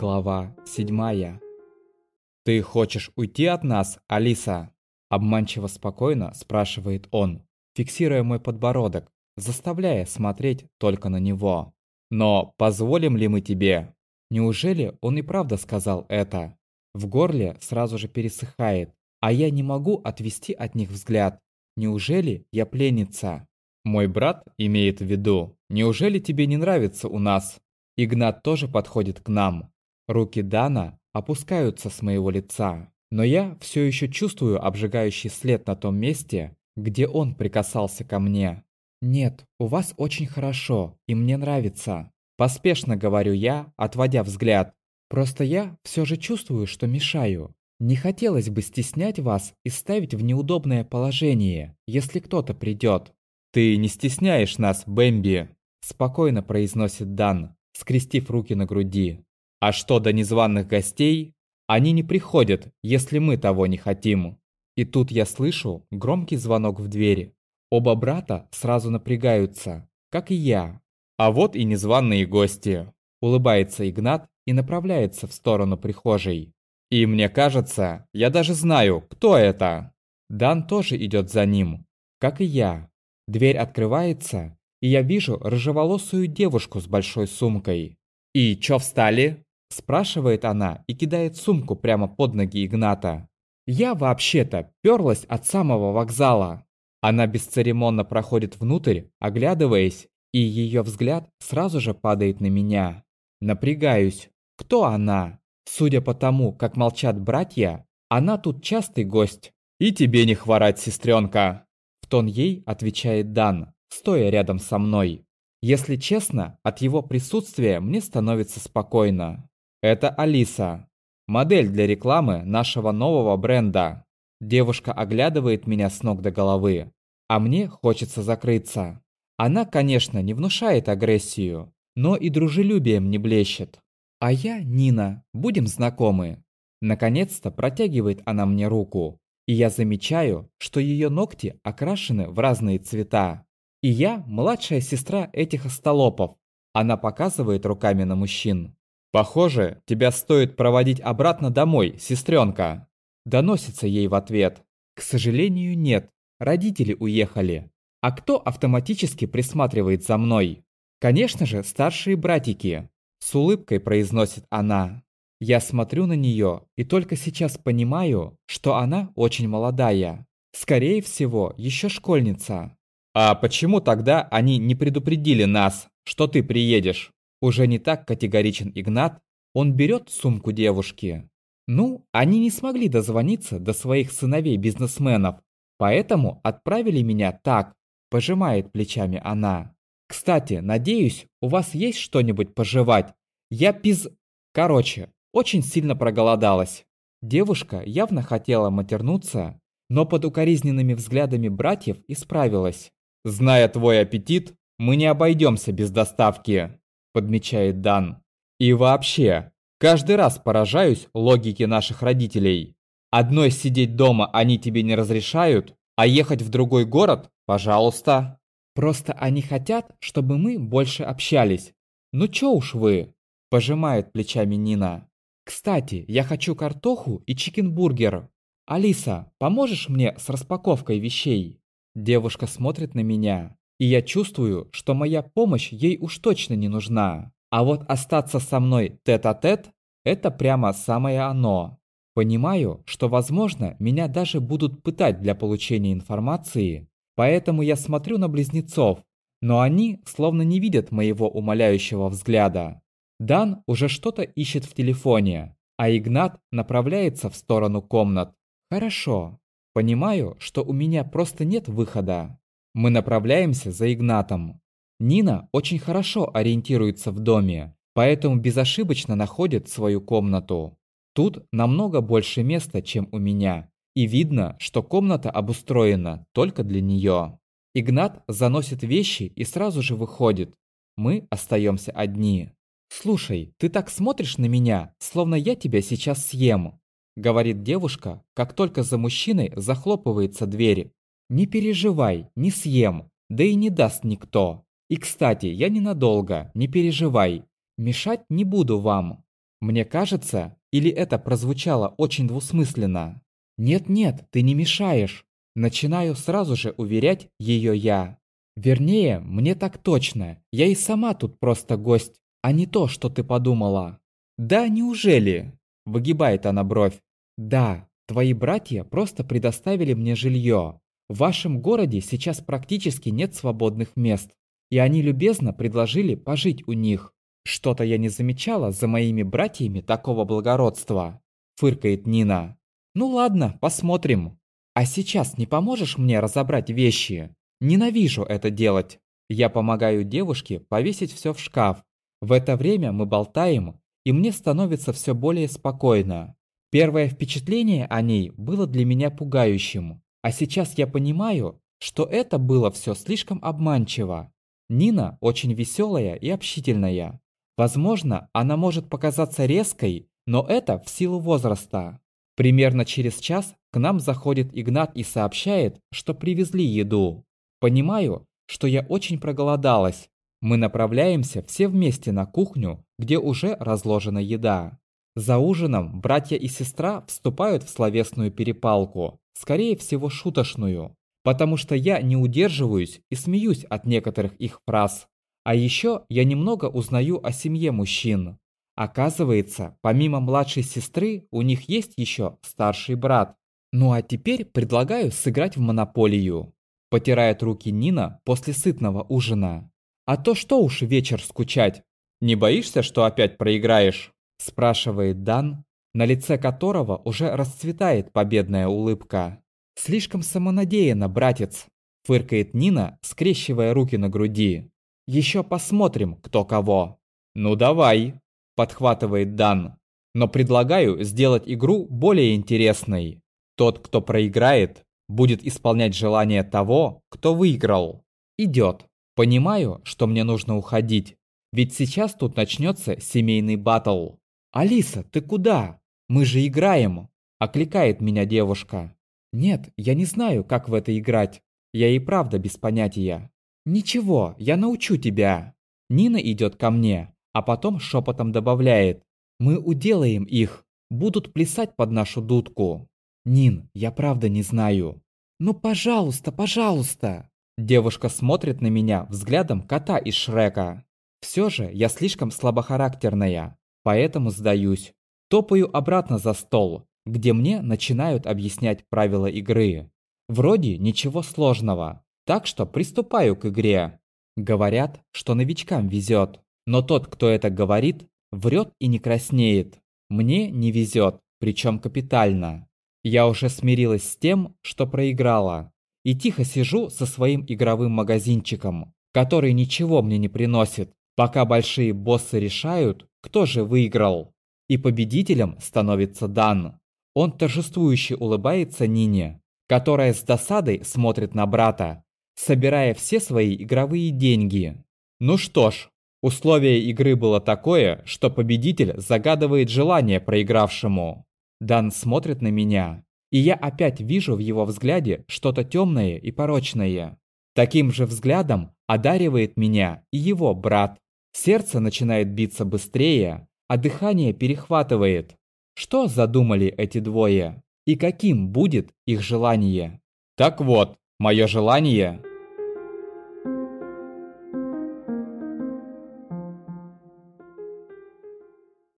Глава 7. «Ты хочешь уйти от нас, Алиса?» Обманчиво спокойно спрашивает он, фиксируя мой подбородок, заставляя смотреть только на него. «Но позволим ли мы тебе?» Неужели он и правда сказал это? В горле сразу же пересыхает, а я не могу отвести от них взгляд. Неужели я пленница? Мой брат имеет в виду, неужели тебе не нравится у нас? Игнат тоже подходит к нам, Руки Дана опускаются с моего лица, но я все еще чувствую обжигающий след на том месте, где он прикасался ко мне. «Нет, у вас очень хорошо, и мне нравится», – поспешно говорю я, отводя взгляд. «Просто я все же чувствую, что мешаю. Не хотелось бы стеснять вас и ставить в неудобное положение, если кто-то придет». «Ты не стесняешь нас, Бэмби», – спокойно произносит Дан, скрестив руки на груди. А что до незваных гостей, они не приходят, если мы того не хотим. И тут я слышу громкий звонок в двери. Оба брата сразу напрягаются, как и я. А вот и незваные гости. Улыбается Игнат и направляется в сторону прихожей. И мне кажется, я даже знаю, кто это. Дан тоже идет за ним, как и я. Дверь открывается, и я вижу рыжеволосую девушку с большой сумкой. «И чё встали?» Спрашивает она и кидает сумку прямо под ноги Игната. Я вообще-то перлась от самого вокзала. Она бесцеремонно проходит внутрь, оглядываясь, и ее взгляд сразу же падает на меня. Напрягаюсь. Кто она? Судя по тому, как молчат братья, она тут частый гость. И тебе не хворать, сестренка. В тон ей отвечает Дан, стоя рядом со мной. Если честно, от его присутствия мне становится спокойно. Это Алиса, модель для рекламы нашего нового бренда. Девушка оглядывает меня с ног до головы, а мне хочется закрыться. Она, конечно, не внушает агрессию, но и дружелюбием не блещет. А я Нина, будем знакомы. Наконец-то протягивает она мне руку, и я замечаю, что ее ногти окрашены в разные цвета. И я младшая сестра этих остолопов. Она показывает руками на мужчин. «Похоже, тебя стоит проводить обратно домой, сестренка!» Доносится ей в ответ. «К сожалению, нет. Родители уехали. А кто автоматически присматривает за мной? Конечно же, старшие братики!» С улыбкой произносит она. Я смотрю на нее и только сейчас понимаю, что она очень молодая. Скорее всего, еще школьница. «А почему тогда они не предупредили нас, что ты приедешь?» Уже не так категоричен Игнат, он берет сумку девушки. Ну, они не смогли дозвониться до своих сыновей-бизнесменов, поэтому отправили меня так, пожимает плечами она. Кстати, надеюсь, у вас есть что-нибудь пожевать? Я пиз... Короче, очень сильно проголодалась. Девушка явно хотела матернуться, но под укоризненными взглядами братьев исправилась. «Зная твой аппетит, мы не обойдемся без доставки», подмечает Дан. И вообще, каждый раз поражаюсь логике наших родителей. Одной сидеть дома они тебе не разрешают, а ехать в другой город – пожалуйста. Просто они хотят, чтобы мы больше общались. Ну чё уж вы, пожимает плечами Нина. Кстати, я хочу картоху и чикенбургер. Алиса, поможешь мне с распаковкой вещей? Девушка смотрит на меня, и я чувствую, что моя помощь ей уж точно не нужна. А вот остаться со мной тет-а-тет -тет – это прямо самое оно. Понимаю, что, возможно, меня даже будут пытать для получения информации, поэтому я смотрю на близнецов, но они словно не видят моего умоляющего взгляда. Дан уже что-то ищет в телефоне, а Игнат направляется в сторону комнат. Хорошо. Понимаю, что у меня просто нет выхода. Мы направляемся за Игнатом. Нина очень хорошо ориентируется в доме, поэтому безошибочно находит свою комнату. Тут намного больше места, чем у меня, и видно, что комната обустроена только для нее. Игнат заносит вещи и сразу же выходит. Мы остаемся одни. «Слушай, ты так смотришь на меня, словно я тебя сейчас съем», говорит девушка, как только за мужчиной захлопывается дверь. Не переживай, не съем, да и не даст никто. И, кстати, я ненадолго, не переживай. Мешать не буду вам. Мне кажется, или это прозвучало очень двусмысленно? Нет-нет, ты не мешаешь. Начинаю сразу же уверять ее я. Вернее, мне так точно. Я и сама тут просто гость, а не то, что ты подумала. Да, неужели? Выгибает она бровь. Да, твои братья просто предоставили мне жилье. В вашем городе сейчас практически нет свободных мест. И они любезно предложили пожить у них. Что-то я не замечала за моими братьями такого благородства. Фыркает Нина. Ну ладно, посмотрим. А сейчас не поможешь мне разобрать вещи? Ненавижу это делать. Я помогаю девушке повесить все в шкаф. В это время мы болтаем, и мне становится все более спокойно. Первое впечатление о ней было для меня пугающим. А сейчас я понимаю, что это было все слишком обманчиво. Нина очень веселая и общительная. Возможно, она может показаться резкой, но это в силу возраста. Примерно через час к нам заходит Игнат и сообщает, что привезли еду. Понимаю, что я очень проголодалась. Мы направляемся все вместе на кухню, где уже разложена еда. За ужином братья и сестра вступают в словесную перепалку, скорее всего шуточную, потому что я не удерживаюсь и смеюсь от некоторых их фраз. А еще я немного узнаю о семье мужчин. Оказывается, помимо младшей сестры, у них есть еще старший брат. Ну а теперь предлагаю сыграть в монополию. Потирает руки Нина после сытного ужина. А то что уж вечер скучать. Не боишься, что опять проиграешь? Спрашивает Дан, на лице которого уже расцветает победная улыбка. Слишком самонадеянно, братец. Фыркает Нина, скрещивая руки на груди. Еще посмотрим, кто кого. Ну давай, подхватывает Дан. Но предлагаю сделать игру более интересной. Тот, кто проиграет, будет исполнять желание того, кто выиграл. Идет. Понимаю, что мне нужно уходить. Ведь сейчас тут начнется семейный батл. «Алиса, ты куда? Мы же играем!» Окликает меня девушка. «Нет, я не знаю, как в это играть. Я и правда без понятия. «Ничего, я научу тебя!» Нина идет ко мне, а потом шепотом добавляет. «Мы уделаем их, будут плясать под нашу дудку». «Нин, я правда не знаю». «Ну, пожалуйста, пожалуйста!» Девушка смотрит на меня взглядом кота из Шрека. Все же я слишком слабохарактерная, поэтому сдаюсь. Топаю обратно за стол, где мне начинают объяснять правила игры. Вроде ничего сложного, так что приступаю к игре. Говорят, что новичкам везет. Но тот, кто это говорит, врет и не краснеет. Мне не везет, причем капитально. Я уже смирилась с тем, что проиграла. И тихо сижу со своим игровым магазинчиком, который ничего мне не приносит, пока большие боссы решают, кто же выиграл. И победителем становится Дан. Он торжествующе улыбается Нине, которая с досадой смотрит на брата, собирая все свои игровые деньги. Ну что ж, условие игры было такое, что победитель загадывает желание проигравшему. Дан смотрит на меня, и я опять вижу в его взгляде что-то темное и порочное. Таким же взглядом одаривает меня и его брат. Сердце начинает биться быстрее, а дыхание перехватывает. Что задумали эти двое? И каким будет их желание? Так вот, мое желание